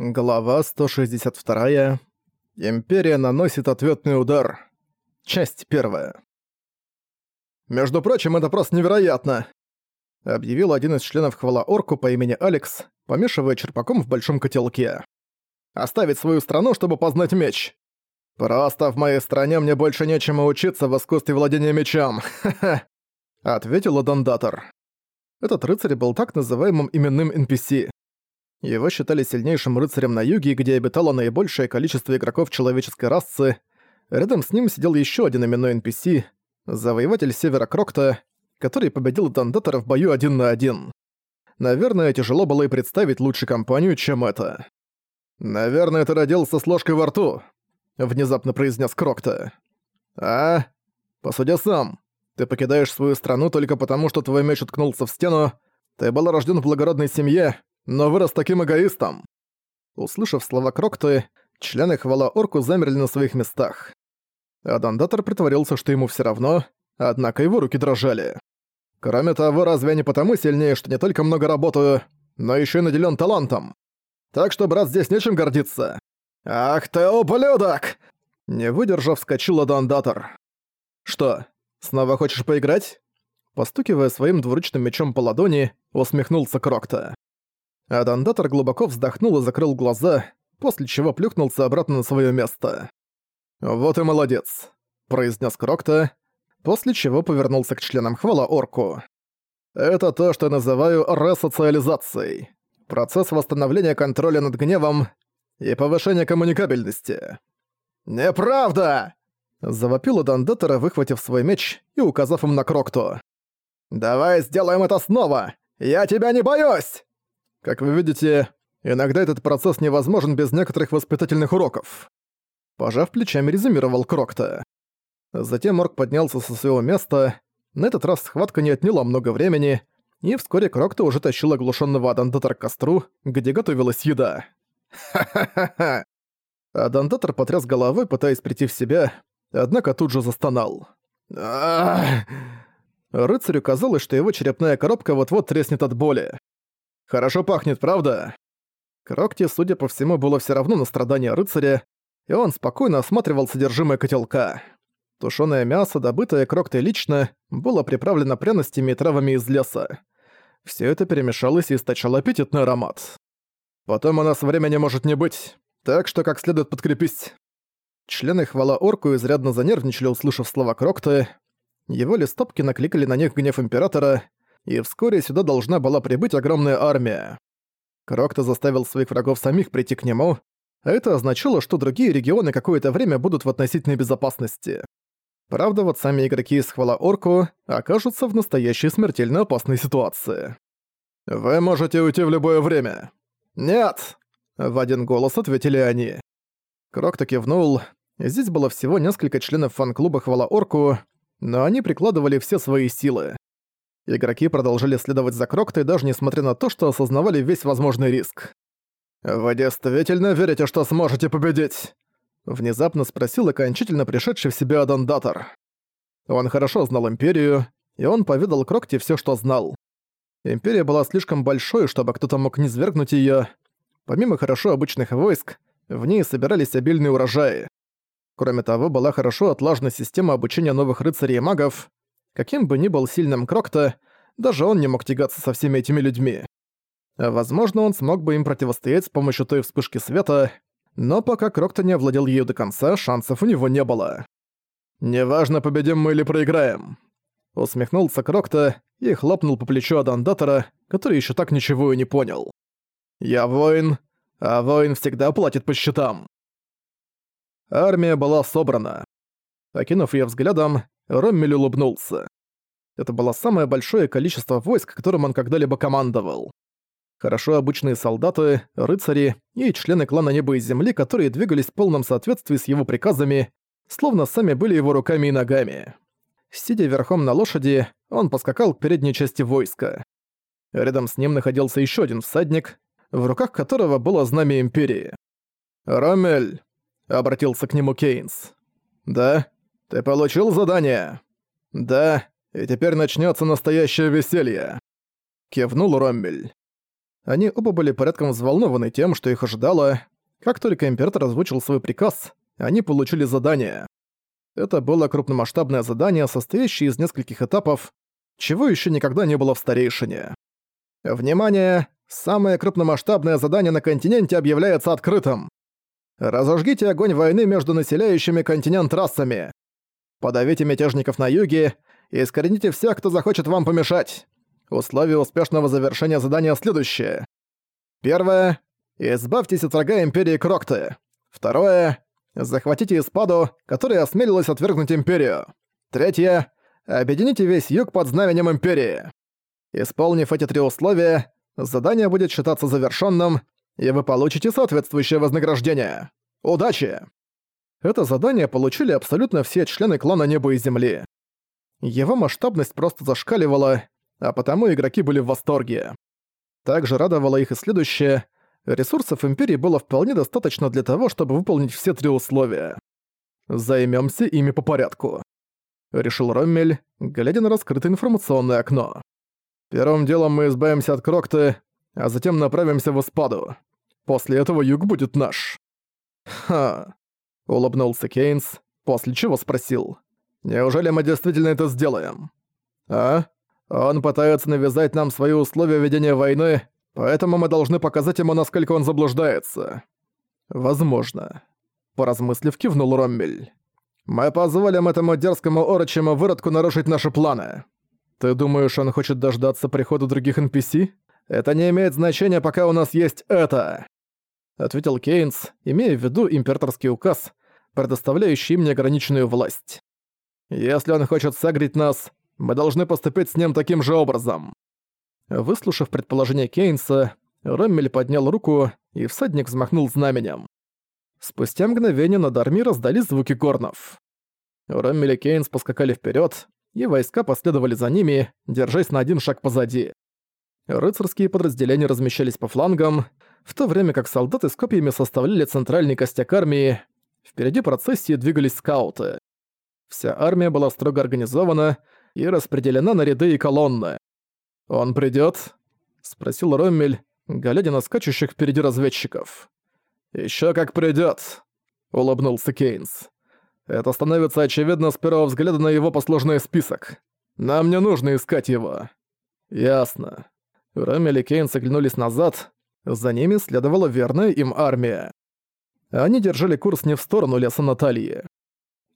Глава 162. Империя наносит ответный удар. Часть первая. «Между прочим, это просто невероятно!» объявил один из членов хвала Орку по имени Алекс, помешивая черпаком в большом котелке. «Оставить свою страну, чтобы познать меч! Просто в моей стране мне больше нечему учиться в искусстве владения мечом! Ха-ха!» ответил Адондатор. Этот рыцарь был так называемым именным NPC его считали сильнейшим рыцарем на юге, где обитало наибольшее количество игроков человеческой расы. Рядом с ним сидел еще один именной NPC, завоеватель Севера Крокта, который победил Дандатора в бою один на один. Наверное, тяжело было и представить лучшую компанию, чем это. «Наверное, ты родился с ложкой во рту», — внезапно произнес Крокта. «А? Посудя сам. Ты покидаешь свою страну только потому, что твой меч уткнулся в стену. Ты был рожден в благородной семье, но вырос таким эгоистом». Услышав слова Крокты, члены хвала орку замерли на своих местах. Адандатор притворился, что ему все равно, однако его руки дрожали. «Кроме того, разве не потому сильнее, что не только много работаю, но еще и наделен талантом? Так что, брат, здесь нечем гордиться». «Ах ты, ублюдок!» Не выдержав, вскочил Адандатор. «Что, снова хочешь поиграть?» Постукивая своим двуручным мечом по ладони, усмехнулся Крокта. Адандатор глубоко вздохнул и закрыл глаза, после чего плюхнулся обратно на свое место. «Вот и молодец», — произнес Крокта, после чего повернулся к членам хвала орку. «Это то, что я называю ресоциализацией. Процесс восстановления контроля над гневом и повышения коммуникабельности». «Неправда!» — завопил Адандатора, выхватив свой меч и указав им на Крокту. «Давай сделаем это снова! Я тебя не боюсь!» Как вы видите, иногда этот процесс невозможен без некоторых воспитательных уроков. Пожав плечами, резюмировал Крокта. Затем Морг поднялся со своего места. На этот раз схватка не отняла много времени, и вскоре Крокта уже тащил оглушенного Адандатора к костру, где готовилась еда. «Ха-ха-ха-ха!» Адандатор потряс головой, пытаясь прийти в себя, однако тут же застонал. Рыцарю казалось, что его черепная коробка вот-вот треснет от боли. Хорошо пахнет, правда?» Крокте, судя по всему, было все равно на страдания рыцаря, и он спокойно осматривал содержимое котелка. Тушёное мясо, добытое Крокте лично, было приправлено пряностями и травами из леса. Все это перемешалось и источало аппетитный аромат. «Потом у нас времени может не быть, так что как следует подкрепись». Члены хвала орку изрядно занервничали, услышав слова Крокте. Его листопки накликали на них гнев Императора — и вскоре сюда должна была прибыть огромная армия. Крокто заставил своих врагов самих прийти к нему, а это означало, что другие регионы какое-то время будут в относительной безопасности. Правда, вот сами игроки из Хвала Орку окажутся в настоящей смертельно опасной ситуации. «Вы можете уйти в любое время!» «Нет!» — в один голос ответили они. Крокто кивнул. Здесь было всего несколько членов фан-клуба Хвала Орку, но они прикладывали все свои силы игроки продолжили следовать за Кроктой даже несмотря на то, что осознавали весь возможный риск. «Вы действительно верите, что сможете победить?» Внезапно спросил окончательно пришедший в себя Адандатор. Он хорошо знал Империю, и он поведал Крокте все, что знал. Империя была слишком большой, чтобы кто-то мог не свергнуть ее. Помимо хорошо обычных войск, в ней собирались обильные урожаи. Кроме того, была хорошо отлажена система обучения новых рыцарей и магов, Каким бы ни был сильным Крокта, даже он не мог тягаться со всеми этими людьми. Возможно, он смог бы им противостоять с помощью той вспышки света, но пока Крокта не овладел ею до конца, шансов у него не было. «Неважно, победим мы или проиграем», — усмехнулся Крокта и хлопнул по плечу Адандатора, который еще так ничего и не понял. «Я воин, а воин всегда платит по счетам». Армия была собрана. Окинув ее взглядом, Роммель улыбнулся. Это было самое большое количество войск, которым он когда-либо командовал. Хорошо обычные солдаты, рыцари и члены клана Неба и Земли, которые двигались в полном соответствии с его приказами, словно сами были его руками и ногами. Сидя верхом на лошади, он поскакал к передней части войска. Рядом с ним находился еще один всадник, в руках которого было знамя Империи. «Ромель!» — обратился к нему Кейнс. «Да?» Ты получил задание? Да, и теперь начнется настоящее веселье. Кивнул Роммель. Они оба были порядком взволнованы тем, что их ожидало. Как только император озвучил свой приказ, они получили задание. Это было крупномасштабное задание, состоящее из нескольких этапов, чего еще никогда не было в старейшине. Внимание! Самое крупномасштабное задание на континенте объявляется открытым. Разожгите огонь войны между населяющими континент расами подавите мятежников на юге и искорените всех, кто захочет вам помешать. Условия успешного завершения задания следующие. Первое. Избавьтесь от врага Империи Крокты. Второе. Захватите Испаду, которая осмелилась отвергнуть Империю. Третье. Объедините весь юг под знаменем Империи. Исполнив эти три условия, задание будет считаться завершенным, и вы получите соответствующее вознаграждение. Удачи! Это задание получили абсолютно все члены клана Неба и Земли. Его масштабность просто зашкаливала, а потому игроки были в восторге. Также радовало их и следующее. Ресурсов Империи было вполне достаточно для того, чтобы выполнить все три условия. Займемся ими по порядку. Решил Роммель, глядя на раскрытое информационное окно. Первым делом мы избавимся от Крокты, а затем направимся в Испаду. После этого юг будет наш. Ха, — улыбнулся Кейнс, после чего спросил. «Неужели мы действительно это сделаем?» «А? Он пытается навязать нам свои условия ведения войны, поэтому мы должны показать ему, насколько он заблуждается». «Возможно», — поразмыслив, кивнул Роммель. «Мы позволим этому дерзкому орочему выродку нарушить наши планы. Ты думаешь, он хочет дождаться прихода других NPC? Это не имеет значения, пока у нас есть это!» ответил Кейнс, имея в виду императорский указ, предоставляющий им неограниченную власть. Если он хочет согреть нас, мы должны поступить с ним таким же образом. Выслушав предположение Кейнса, Роммель поднял руку, и всадник взмахнул знаменем. Спустя мгновение над армией раздались звуки горнов. Роммель и Кейнс поскакали вперед, и войска последовали за ними, держась на один шаг позади. Рыцарские подразделения размещались по флангам, в то время как солдаты с копьями составляли центральный костяк армии, впереди процессии двигались скауты. Вся армия была строго организована и распределена на ряды и колонны. «Он придёт?» — спросил Роммель, глядя на скачущих впереди разведчиков. «Ещё как придёт!» — улыбнулся Кейнс. «Это становится очевидно с первого взгляда на его посложный список. Нам не нужно искать его». «Ясно». Роммель и Кейнс оглянулись назад, за ними следовала верная им армия. Они держали курс не в сторону леса Натальи.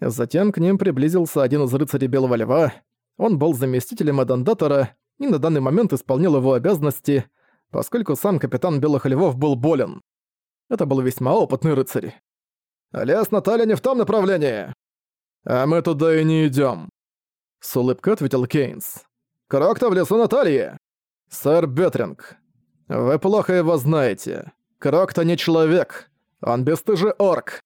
Затем к ним приблизился один из рыцарей Белого Льва. Он был заместителем Адандатора и на данный момент исполнил его обязанности, поскольку сам капитан Белых Львов был болен. Это был весьма опытный рыцарь. «Лес Наталья не в том направлении!» «А мы туда и не идем. С улыбкой ответил Кейнс. «Крок-то в лесу Натальи!» «Сэр Бетринг, вы плохо его знаете. Крок-то не человек. Он бесстыжий орк.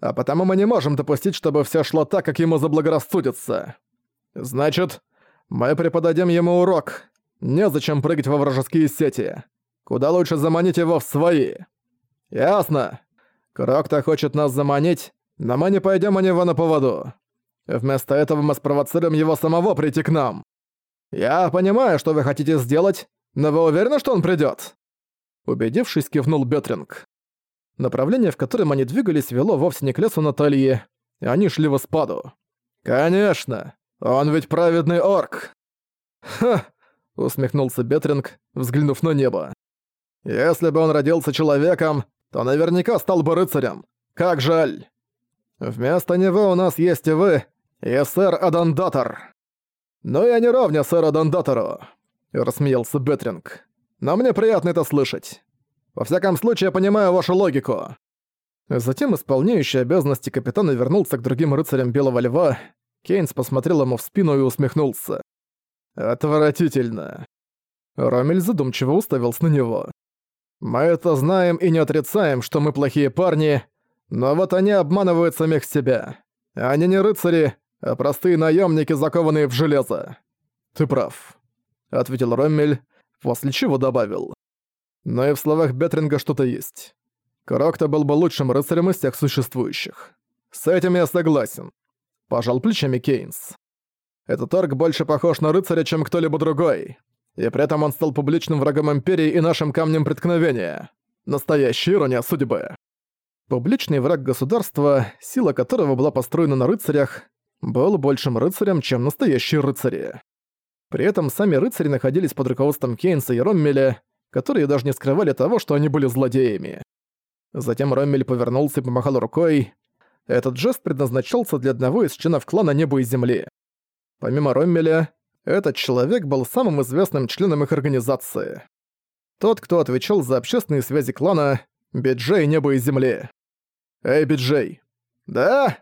А потому мы не можем допустить, чтобы все шло так, как ему заблагорассудится. Значит, мы преподадим ему урок. Незачем прыгать во вражеские сети. Куда лучше заманить его в свои. Ясно. Крок-то хочет нас заманить, но мы не пойдем у него на поводу. Вместо этого мы спровоцируем его самого прийти к нам. Я понимаю, что вы хотите сделать, но вы уверены, что он придёт?» Убедившись, кивнул Бетринг. Направление, в котором они двигались, вело вовсе не к лесу Натальи, и они шли в спаду. «Конечно! Он ведь праведный орк!» «Ха!» — усмехнулся Бетринг, взглянув на небо. «Если бы он родился человеком, то наверняка стал бы рыцарем. Как жаль! Вместо него у нас есть и вы, и сэр Адандатор. Но я не ровня сэр Адандатору!» И рассмеялся Бетринг. «Но мне приятно это слышать. Во всяком случае, я понимаю вашу логику». Затем исполняющий обязанности капитана вернулся к другим рыцарям Белого Льва. Кейнс посмотрел ему в спину и усмехнулся. «Отвратительно». Ромель задумчиво уставился на него. «Мы это знаем и не отрицаем, что мы плохие парни, но вот они обманывают самих себя. Они не рыцари, а простые наемники, закованные в железо. Ты прав». — ответил Роммель, после чего добавил. «Но и в словах Бетринга что-то есть. Крокто был бы лучшим рыцарем из тех существующих. С этим я согласен», — пожал плечами Кейнс. «Этот орк больше похож на рыцаря, чем кто-либо другой. И при этом он стал публичным врагом Империи и нашим камнем преткновения. Настоящая ирония судьбы». Публичный враг государства, сила которого была построена на рыцарях, был большим рыцарем, чем настоящие рыцари. При этом сами рыцари находились под руководством Кейнса и Роммеля, которые даже не скрывали того, что они были злодеями. Затем Роммель повернулся и помахал рукой. Этот жест предназначался для одного из членов клана Неба и Земли. Помимо Роммеля, этот человек был самым известным членом их организации. Тот, кто отвечал за общественные связи клана Биджей Небо и Земли. «Эй, Биджей!» «Да?»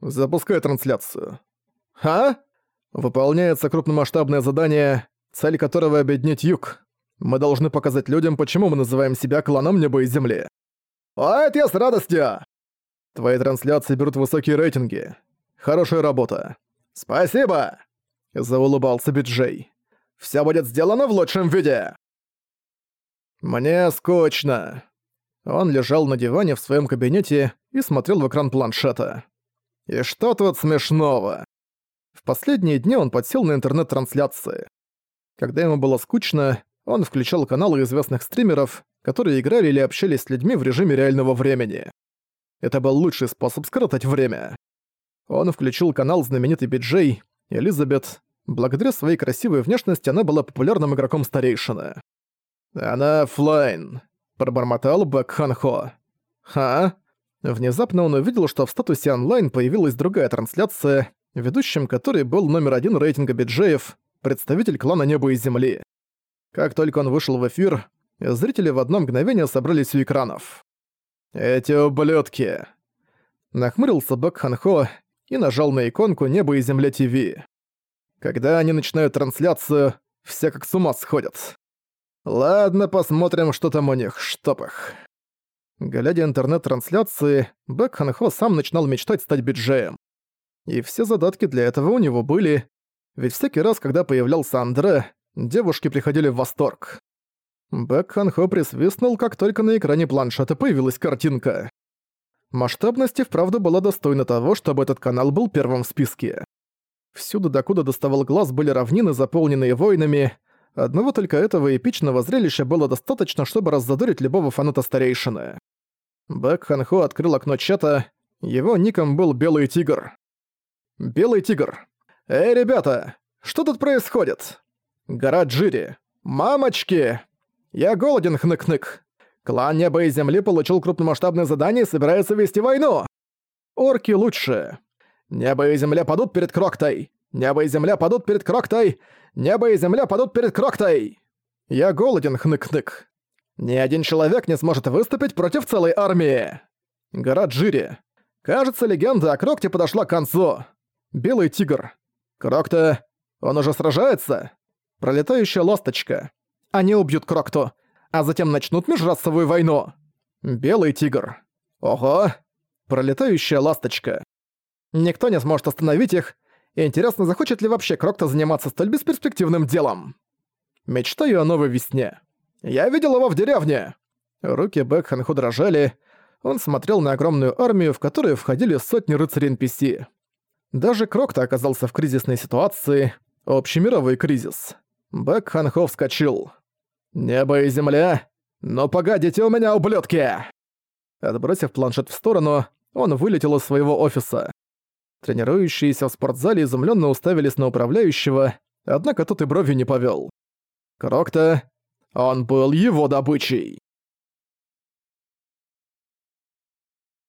«Запускай трансляцию». «Ха?» Выполняется крупномасштабное задание, цель которого — объединить юг. Мы должны показать людям, почему мы называем себя кланом неба и земли. А это я с радостью! Твои трансляции берут высокие рейтинги. Хорошая работа. Спасибо! Заулыбался Биджей. Все будет сделано в лучшем виде. Мне скучно. Он лежал на диване в своем кабинете и смотрел в экран планшета. И что тут смешного? В последние дни он подсел на интернет-трансляции. Когда ему было скучно, он включал каналы известных стримеров, которые играли или общались с людьми в режиме реального времени. Это был лучший способ скоротать время. Он включил канал знаменитой Биджей, Элизабет. Благодаря своей красивой внешности она была популярным игроком старейшины. «Она Флайн», — пробормотал Бэк Хан Хо. «Ха?» Внезапно он увидел, что в статусе онлайн появилась другая трансляция, ведущим который был номер один рейтинга биджеев, представитель клана Неба и Земли. Как только он вышел в эфир, зрители в одно мгновение собрались у экранов. «Эти ублюдки!» Нахмурился Бэк Ханхо и нажал на иконку «Небо и Земля ТВ». Когда они начинают трансляцию, все как с ума сходят. Ладно, посмотрим, что там у них, чтоб их. Глядя интернет-трансляции, Бэк Ханхо сам начинал мечтать стать биджеем и все задатки для этого у него были, ведь всякий раз, когда появлялся Андре, девушки приходили в восторг. Бэк Ханхо присвистнул, как только на экране планшета появилась картинка. Масштабность и вправду была достойна того, чтобы этот канал был первым в списке. Всюду, докуда доставал глаз, были равнины, заполненные войнами. Одного только этого эпичного зрелища было достаточно, чтобы раззадорить любого фаната старейшины. Бэк Ханхо открыл окно чата. Его ником был Белый Тигр. Белый тигр. «Эй, ребята, что тут происходит?» «Гора Джири. Мамочки!» «Я голоден, хнык-хнык. Клан Неба и Земли получил крупномасштабное задание и собирается вести войну. Орки лучше. Небо и Земля падут перед Кроктой. Небо и Земля падут перед Кроктой. Небо и Земля падут перед Кроктой. Я голоден, хнык-хнык. Ни один человек не сможет выступить против целой армии. Гора Джири. Кажется, легенда о Крокте подошла к концу. Белый тигр. Крокто, он уже сражается. Пролетающая ласточка. Они убьют Крокто, а затем начнут межрасовую войну. Белый тигр. Ого. Пролетающая ласточка. Никто не сможет остановить их. Интересно, захочет ли вообще Крокто заниматься столь бесперспективным делом? Мечтаю о новой весне. Я видел его в деревне. Руки Бэкханху дрожали. Он смотрел на огромную армию, в которую входили сотни рыцарей NPC. Даже Крокта оказался в кризисной ситуации, общемировой кризис. Бэк Ханхо вскочил. «Небо и земля! Но погодите у меня, ублюдки!» Отбросив планшет в сторону, он вылетел из своего офиса. Тренирующиеся в спортзале изумленно уставились на управляющего, однако тот и бровью не повел. Крокта... Он был его добычей.